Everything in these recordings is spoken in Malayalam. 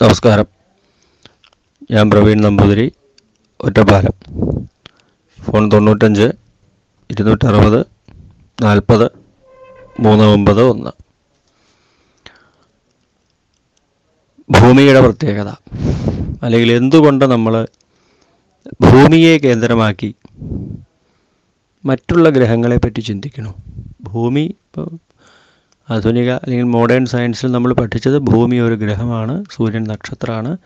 നമസ്കാരം. ഞാൻ പ്രവീൺ നമ്പൂതിരി ഒറ്റപ്പാലം. ഫോൺ തൊണ്ണൂറ്റഞ്ച് ഇരുന്നൂറ്ററുപത് നാൽപ്പത് മൂന്ന് ഒമ്പത് ഒന്ന്. ഭൂമിയുടെ പ്രത്യേകത. അല്ലെങ്കിൽ എന്തുകൊണ്ട് നമ്മൾ ഭൂമിയെ കേന്ദ്രമാക്കി മറ്റുള്ള ഗ്രഹങ്ങളെ പറ്റി ചിന്തിക്കണു ഭൂമി ആധുനിക അല്ലെങ്കിൽ മോഡേൺ സയൻസിൽ നമ്മൾ പഠിച്ചത് ഭൂമി ഒരു ഗ്രഹമാണ് സൂര്യൻ നക്ഷത്രമാണ്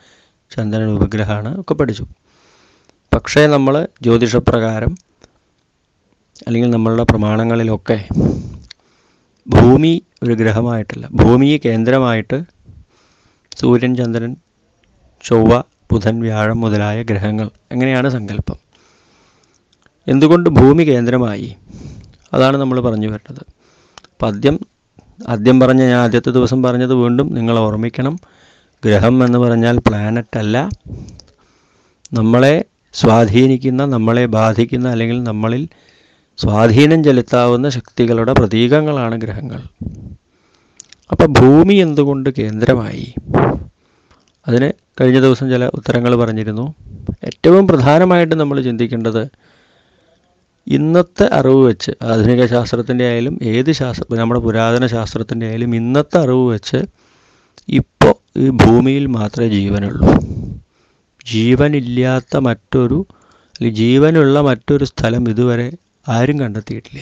ചന്ദ്രൻ ഉപഗ്രഹമാണ് ഒക്കെ പഠിച്ചു. പക്ഷേ നമ്മൾ ജ്യോതിഷപ്രകാരം അല്ലെങ്കിൽ നമ്മളുടെ പ്രമാണങ്ങളിലൊക്കെ ഭൂമി ഒരു ഗ്രഹമായിട്ടല്ല ഭൂമിയെ കേന്ദ്രമായിട്ട് സൂര്യൻ ചന്ദ്രൻ ചൊവ്വ ബുധൻ വ്യാഴം മുതലായ ഗ്രഹങ്ങൾ എങ്ങനെയാണ് സങ്കല്പം? എന്തുകൊണ്ട് ഭൂമി കേന്ദ്രമായി? അതാണ് നമ്മൾ പറഞ്ഞു വരുന്നത്. അപ്പം ആദ്യം പറഞ്ഞ ഞാൻ ആദ്യത്തെ ദിവസം പറഞ്ഞത് വീണ്ടും നിങ്ങൾ ഓർമ്മിക്കണം. ഗ്രഹം എന്ന് പറഞ്ഞാൽ പ്ലാനറ്റ് അല്ല. നമ്മളെ സ്വാധീനിക്കുന്ന നമ്മളെ ബാധിക്കുന്ന അല്ലെങ്കിൽ നമ്മളിൽ സ്വാധീനം ചെലുത്താവുന്ന ശക്തികളുടെ പ്രതീകങ്ങളാണ് ഗ്രഹങ്ങൾ. അപ്പം ഭൂമി എന്തുകൊണ്ട് കേന്ദ്രമായി? അതിന് കഴിഞ്ഞ ദിവസം ചില ഉത്തരങ്ങൾ പറഞ്ഞിരുന്നു. ഏറ്റവും പ്രധാനമായിട്ട് നമ്മൾ ചിന്തിക്കേണ്ടത് ഇന്നത്തെ അറിവ് വെച്ച് ആധുനിക ശാസ്ത്രത്തിന്റെ ആയാലും ഏത് ശാസ്ത്ര നമ്മുടെ പുരാതന ശാസ്ത്രത്തിന്റെ ആയാലും ഇന്നത്തെ അറിവ് വെച്ച് ഇപ്പോൾ ഈ ഭൂമിയിൽ മാത്രമേ ജീവനുള്ളൂ. ജീവനില്ലാത്ത മറ്റൊരു ജീവനുള്ള മറ്റൊരു സ്ഥലം ഇതുവരെ ആരും കണ്ടെത്തിയിട്ടില്ല.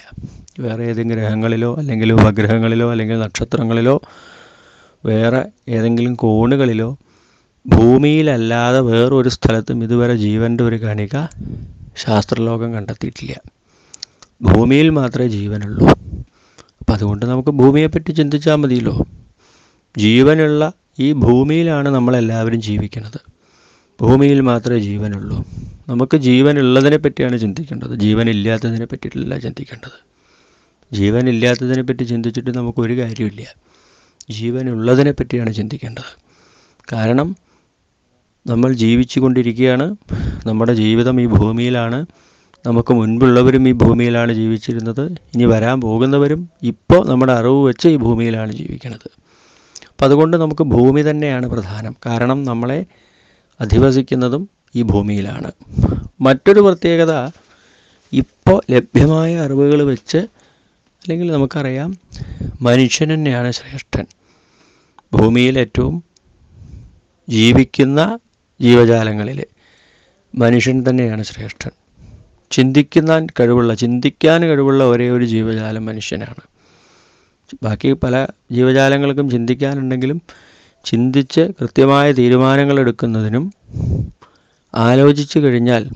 വേറെ ഏതെങ്കിലും ഗ്രഹങ്ങളിലോ അല്ലെങ്കിൽ ഉപഗ്രഹങ്ങളിലോ അല്ലെങ്കിൽ നക്ഷത്രങ്ങളിലോ വേറെ ഏതെങ്കിലും കോണുകളിലോ ഭൂമിയിലല്ലാതെ വേറൊരു സ്ഥലത്തും ഇതുവരെ ജീവന്റെ ഒരു കണിക ശാസ്ത്രലോകം കണ്ടെത്തിയിട്ടില്ല. ഭൂമിയിൽ മാത്രമേ ജീവനുള്ളൂ. അപ്പം അതുകൊണ്ട് നമുക്ക് ഭൂമിയെപ്പറ്റി ചിന്തിച്ചാൽ മതിയല്ലോ. ജീവനുള്ള ഈ ഭൂമിയിലാണ് നമ്മളെല്ലാവരും ജീവിക്കുന്നത്. ഭൂമിയിൽ മാത്രമേ ജീവനുള്ളൂ. നമുക്ക് ജീവനുള്ളതിനെ പറ്റിയാണ് ചിന്തിക്കേണ്ടത്. ജീവനില്ലാത്തതിനെ പറ്റിയിട്ടല്ല ചിന്തിക്കേണ്ടത്. ജീവനില്ലാത്തതിനെ പറ്റി ചിന്തിച്ചിട്ട് നമുക്കൊരു കാര്യമില്ല. ജീവനുള്ളതിനെ പറ്റിയാണ് ചിന്തിക്കേണ്ടത്. കാരണം നമ്മൾ ജീവിച്ചു കൊണ്ടിരിക്കുകയാണ് നമ്മുടെ ജീവിതം ഈ ഭൂമിയിലാണ്. നമുക്ക് മുൻപുള്ളവരും ഈ ഭൂമിയിലാണ് ജീവിച്ചിരുന്നത്. ഇനി വരാൻ പോകുന്നവരും ഇപ്പോൾ നമ്മുടെ അറിവ് വെച്ച് ഈ ഭൂമിയിലാണ് ജീവിക്കുന്നത്. അപ്പം അതുകൊണ്ട് നമുക്ക് ഭൂമി തന്നെയാണ് പ്രധാനം. കാരണം നമ്മളെ അധിവസിക്കുന്നതും ഈ ഭൂമിയിലാണ്. മറ്റൊരു പ്രത്യേകത ഇപ്പോൾ ലഭ്യമായ അറിവുകൾ വെച്ച് അല്ലെങ്കിൽ നമുക്കറിയാം മനുഷ്യൻ തന്നെയാണ് ശ്രേഷ്ഠൻ. ഭൂമിയിൽ ഏറ്റവും ജീവിക്കുന്ന ജീവജാലങ്ങളിൽ മനുഷ്യൻ തന്നെയാണ് ശ്രേഷ്ഠൻ. ചിന്തിക്കാൻ കഴിവുള്ള ചിന്തിക്കാൻ കഴിവുള്ള ഒരേ ഒരു ജീവജാലം മനുഷ്യനാണ്. ബാക്കി പല ജീവജാലങ്ങൾക്കും ചിന്തിക്കാനുണ്ടെങ്കിലും ചിന്തിച്ച് കൃത്യമായ തീരുമാനങ്ങൾ എടുക്കുന്നതിനും ആലോചിച്ച് കഴിഞ്ഞാൽ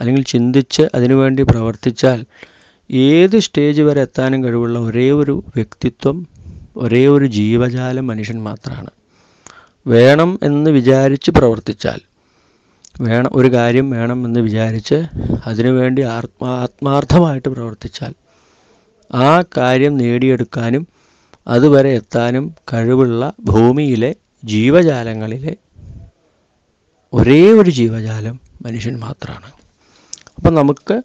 അല്ലെങ്കിൽ ചിന്തിച്ച് അതിനുവേണ്ടി പ്രവർത്തിച്ചാൽ ഏത് സ്റ്റേജ് വരെ എത്താനും കഴിവുള്ള ഒരേ ഒരു വ്യക്തിത്വം ഒരേ ഒരു ജീവജാലം മനുഷ്യൻ മാത്രമാണ് വേണം എന്ന് വിചാരിച്ച് പ്രവർത്തിച്ചാൽ വേണം ഒരു കാര്യം വേണം എന്ന് വിചാരിച്ച് അതിനുവേണ്ടി ആത്മാ ആത്മാർത്ഥമായിട്ട് പ്രവർത്തിച്ചാൽ ആ കാര്യം നേടിയെടുക്കാനും അതുവരെ എത്താനും കഴിവുള്ള ഭൂമിയിലെ ജീവജാലങ്ങളിലെ ഒരേ ഒരു ജീവജാലം മനുഷ്യൻ മാത്രമാണ് അപ്പം നമുക്ക്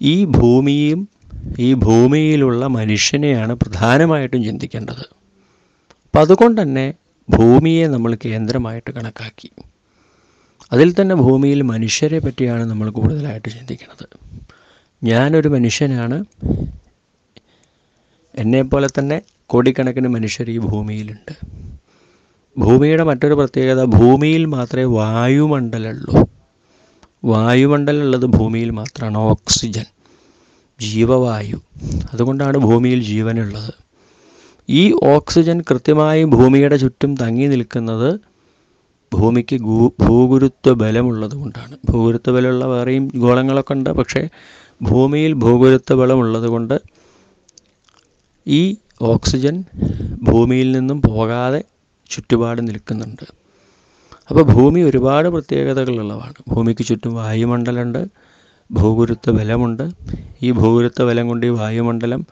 ഈ ഭൂമിയും ഈ ഭൂമിയിലുള്ള മനുഷ്യനെയാണ് പ്രധാനമായിട്ടും ചിന്തിക്കേണ്ടത്. അപ്പം അതുകൊണ്ട് തന്നെ ഭൂമിയെ നമ്മൾ കേന്ദ്രമായിട്ട് കണക്കാക്കി. അതിൽ തന്നെ ഭൂമിയിൽ മനുഷ്യരെ പറ്റിയാണ് നമ്മൾ കൂടുതലായിട്ട് ചിന്തിക്കുന്നത്. ഞാനൊരു മനുഷ്യനാണ്. എന്നെപ്പോലെ തന്നെ കോടിക്കണക്കിന് മനുഷ്യർ ഈ ഭൂമിയിലുണ്ട്. ഭൂമിയുടെ മറ്റൊരു പ്രത്യേകത ഭൂമിയിൽ മാത്രമേ വായുമണ്ഡലമുള്ളൂ. വായുമണ്ഡലമുള്ളത് ഭൂമിയിൽ മാത്രമാണ്. ഓക്സിജൻ ജീവവായു. അതുകൊണ്ടാണ് ഭൂമിയിൽ ജീവനുള്ളത്. ഈ ഓക്സിജൻ കൃത്യമായി ഭൂമിയുടെ ചുറ്റും തങ്ങി നിൽക്കുന്നത് ഭൂമിക്ക് ഭൂഗുരുത്വ ബലമുള്ളത് കൊണ്ടാണ്. ഭൂഗുരുത്വ ബലമുള്ള വേറെയും ഗോളങ്ങളൊക്കെ ഉണ്ട് പക്ഷേ ഭൂമിയിൽ ഭൂഗുരുത്വ ബലമുള്ളത് കൊണ്ട് ഈ ഓക്സിജൻ ഭൂമിയിൽ നിന്നും പോകാതെ ചുറ്റുപാട് നിൽക്കുന്നുണ്ട്. അപ്പോൾ ഭൂമി ഒരുപാട് പ്രത്യേകതകളുള്ളതാണ്. ഭൂമിക്ക് ചുറ്റും വായുമണ്ഡലമുണ്ട് ഭൂഗുരുത്വ ബലമുണ്ട്. ഈ ഭൂഗുരുത്വ ബലം കൊണ്ട് ഈ വായുമണ്ഡലം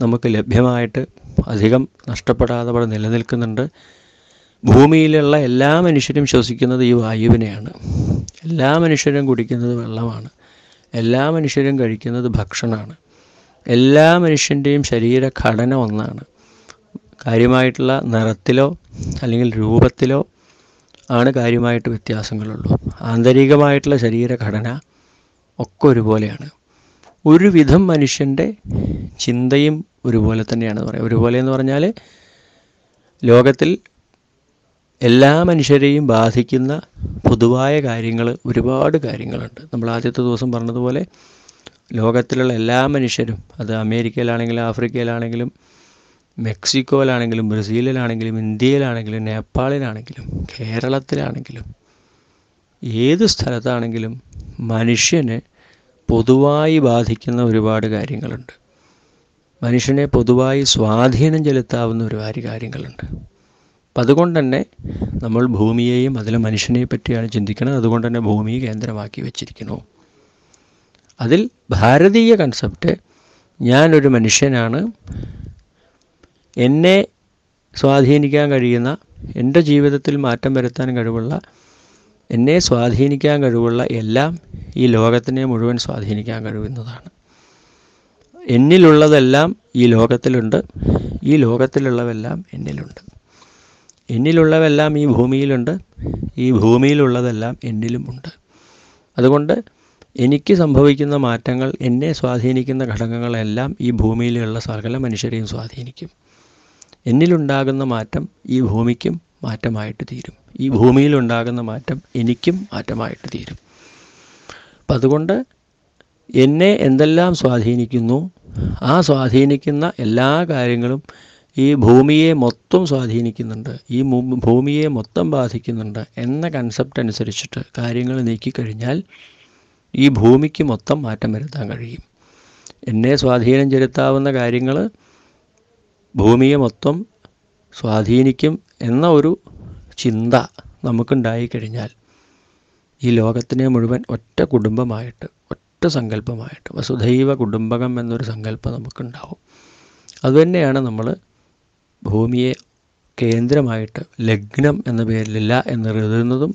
നമുക്ക് ലഭ്യമായിട്ട് അധികം നഷ്ടപ്പെടാതെ അവിടെ നിലനിൽക്കുന്നുണ്ട്. ഭൂമിയിലുള്ള എല്ലാ മനുഷ്യരും ശ്വസിക്കുന്നത് ഈ വായുവിനെയാണ്. എല്ലാ മനുഷ്യരും കുടിക്കുന്നത് വെള്ളമാണ്. എല്ലാ മനുഷ്യരും കഴിക്കുന്നത് ഭക്ഷണമാണ്. എല്ലാ മനുഷ്യന്റെയും ശരീരഘടന ഒന്നാണ്. കാര്യമായിട്ടുള്ള നിറത്തിലോ അല്ലെങ്കിൽ രൂപത്തിലോ ആണ് കാര്യമായിട്ട് വ്യത്യാസങ്ങളുള്ളൂ. ആന്തരികമായിട്ടുള്ള ശരീരഘടന ഒക്കെ ഒരുപോലെയാണ്. ഒരുവിധം മനുഷ്യന്റെ ചിന്തയും ഒരുപോലെ തന്നെയാണ് പറയുക ഒരുപോലെ എന്ന് പറഞ്ഞാൽ ലോകത്തിൽ എല്ലാ മനുഷ്യരെയും ബാധിക്കുന്ന പൊതുവായ കാര്യങ്ങൾ ഒരുപാട് കാര്യങ്ങളുണ്ട്. നമ്മൾ ആദ്യത്തെ ദിവസം പറഞ്ഞതുപോലെ ലോകത്തിലുള്ള എല്ലാ മനുഷ്യരും അത് അമേരിക്കയിലാണെങ്കിലും ആഫ്രിക്കയിലാണെങ്കിലും മെക്സിക്കോയിലാണെങ്കിലും ബ്രസീലിലാണെങ്കിലും ഇന്ത്യയിലാണെങ്കിലും നേപ്പാളിലാണെങ്കിലും കേരളത്തിലാണെങ്കിലും ഏത് സ്ഥലത്താണെങ്കിലും മനുഷ്യനെ പൊതുവായി ബാധിക്കുന്ന ഒരുപാട് കാര്യങ്ങളുണ്ട്. മനുഷ്യനെ പൊതുവായി സ്വാധീനം ചെലുത്താവുന്ന ഒരുപാട് കാര്യങ്ങളുണ്ട്. അപ്പം അതുകൊണ്ട് തന്നെ നമ്മൾ ഭൂമിയെയും അതിലെ മനുഷ്യനെ പറ്റിയാണ് ചിന്തിക്കുന്നത്. അതുകൊണ്ട് തന്നെ ഭൂമി കേന്ദ്രമാക്കി വെച്ചിരിക്കുന്നു. അതിൽ ഭാരതീയ കൺസെപ്റ്റ് ഞാനൊരു മനുഷ്യനാണ്. എന്നെ സ്വാധീനിക്കാൻ കഴിയുന്ന എന്റെ ജീവിതത്തിൽ മാറ്റം വരുത്താൻ കഴിവുള്ള എന്നെ സ്വാധീനിക്കാൻ കഴിവുള്ള എല്ലാം ഈ ലോകത്തിനെ മുഴുവൻ സ്വാധീനിക്കാൻ കഴിയുന്നതാണ്. എന്നിലുള്ളതെല്ലാം ഈ ലോകത്തിലുണ്ട്. ഈ ലോകത്തിലുള്ളവെല്ലാം എന്നിലുണ്ട്. എന്നിലുള്ളവെല്ലാം ഈ ഭൂമിയിലുണ്ട്. ഈ ഭൂമിയിലുള്ളതെല്ലാം എന്നിലും ഉണ്ട്. അതുകൊണ്ട് എനിക്ക് സംഭവിക്കുന്ന മാറ്റങ്ങൾ എന്നെ സ്വാധീനിക്കുന്ന ഘടകങ്ങളെല്ലാം ഈ ഭൂമിയിലുള്ള സകല മനുഷ്യരെയും സ്വാധീനിക്കും. എന്നിലുണ്ടാകുന്ന മാറ്റം ഈ ഭൂമിക്കും മാറ്റമായിട്ട് തീരും. ഈ ഭൂമിയിലുണ്ടാകുന്ന മാറ്റം എനിക്കും മാറ്റമായിട്ട് തീരും. അപ്പം അതുകൊണ്ട് എന്നെ എന്തെല്ലാം സ്വാധീനിക്കുന്നു ആ സ്വാധീനിക്കുന്ന എല്ലാ കാര്യങ്ങളും ഈ ഭൂമിയെ മൊത്തം സ്വാധീനിക്കുന്നുണ്ട് ഈ ഭൂമിയെ മൊത്തം ബാധിക്കുന്നുണ്ട് എന്ന കൺസെപ്റ്റ് അനുസരിച്ചിട്ട് കാര്യങ്ങൾ നീക്കിക്കഴിഞ്ഞാൽ ഈ ഭൂമിക്ക് മൊത്തം മാറ്റം വരുത്താൻ കഴിയും. എന്നെ സ്വാധീനം ചെലുത്താവുന്ന കാര്യങ്ങൾ ഭൂമിയെ മൊത്തം സ്വാധീനിക്കും എന്ന ഒരു ചിന്ത നമുക്കുണ്ടായിക്കഴിഞ്ഞാൽ ഈ ലോകത്തിനെ മുഴുവൻ ഒറ്റ കുടുംബമായിട്ട് ഒറ്റ സങ്കല്പമായിട്ട് വസുധൈവ കുടുംബകം എന്നൊരു സങ്കല്പം നമുക്കുണ്ടാവും. അതുതന്നെയാണ് നമ്മൾ ഭൂമിയെ കേന്ദ്രമായിട്ട് ലഗ്നം എന്ന പേരിലില്ല എന്ന് എഴുതുന്നതും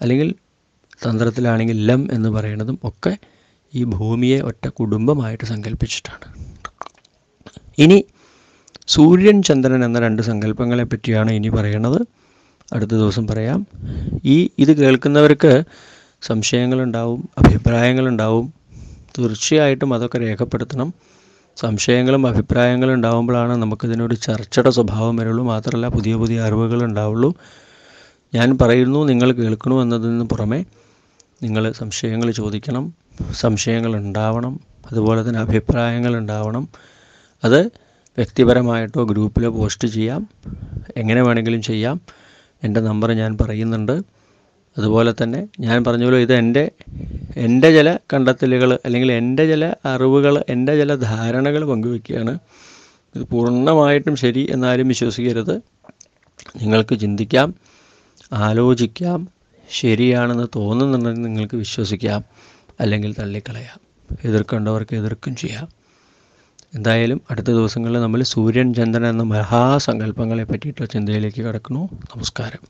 അല്ലെങ്കിൽ തന്ത്രത്തിലാണെങ്കിൽ ലം എന്ന് പറയുന്നതും ഒക്കെ ഈ ഭൂമിയെ ഒറ്റ കുടുംബമായിട്ട് സങ്കല്പിച്ചിട്ടാണ് ഇനി സൂര്യൻ ചന്ദ്രൻ എന്ന രണ്ട് സങ്കല്പങ്ങളെ പറ്റിയാണ് ഇനി പറയുന്നത്. അടുത്ത ദിവസം പറയാം. ഈ ഇത് കേൾക്കുന്നവർക്ക് സംശയങ്ങളുണ്ടാവും അഭിപ്രായങ്ങളുണ്ടാവും. തീർച്ചയായിട്ടും അതൊക്കെ രേഖപ്പെടുത്തണം. സംശയങ്ങളും അഭിപ്രായങ്ങളും ഉണ്ടാകുമ്പോഴാണ് നമുക്കിതിനൊരു ചർച്ചയുടെ സ്വഭാവം വരുള്ളൂ. മാത്രമല്ല പുതിയ പുതിയ അറിവുകൾ ഉണ്ടാവുള്ളൂ. ഞാൻ പറയുന്നു നിങ്ങൾ കേൾക്കണു എന്നതിന് പുറമെ നിങ്ങൾ സംശയങ്ങൾ ചോദിക്കണം സംശയങ്ങൾ ഉണ്ടാവണം അതുപോലെ തന്നെ അഭിപ്രായങ്ങൾ ഉണ്ടാവണം. അത് വ്യക്തിപരമായിട്ടോ ഗ്രൂപ്പിലോ പോസ്റ്റ് ചെയ്യാം. എങ്ങനെ വേണമെങ്കിലും ചെയ്യാം. എന്റെ നമ്പർ ഞാൻ പറയുന്നുണ്ട്. അതുപോലെ തന്നെ ഞാൻ പറഞ്ഞല്ലോ ഇത് എന്റെ എന്റെ ചില കണ്ടെത്തലുകൾ അല്ലെങ്കിൽ എന്റെ ചില അറിവുകൾ എന്റെ ചില ധാരണകൾ പങ്കുവെക്കുകയാണ്. ഇത് പൂർണമായിട്ടും ശരി എന്നാലും വിശ്വസിക്കരുത്. നിങ്ങൾക്ക് ചിന്തിക്കാം ആലോചിക്കാം ശരിയാണെന്ന് തോന്നുന്നുണ്ടെങ്കിൽ നിങ്ങൾക്ക് വിശ്വസിക്കാം അല്ലെങ്കിൽ തള്ളിക്കളയാം എതിർക്കേണ്ടവർക്ക് എതിർക്കും ചെയ്യാം. എന്തായാലും അടുത്ത ദിവസങ്ങളിൽ നമ്മൾ സൂര്യൻ ചന്ദ്രൻ എന്ന മഹാസങ്കല്പങ്ങളെ പറ്റിയിട്ടുള്ള ചിന്തയിലേക്ക് കടക്കുന്നു. നമസ്കാരം.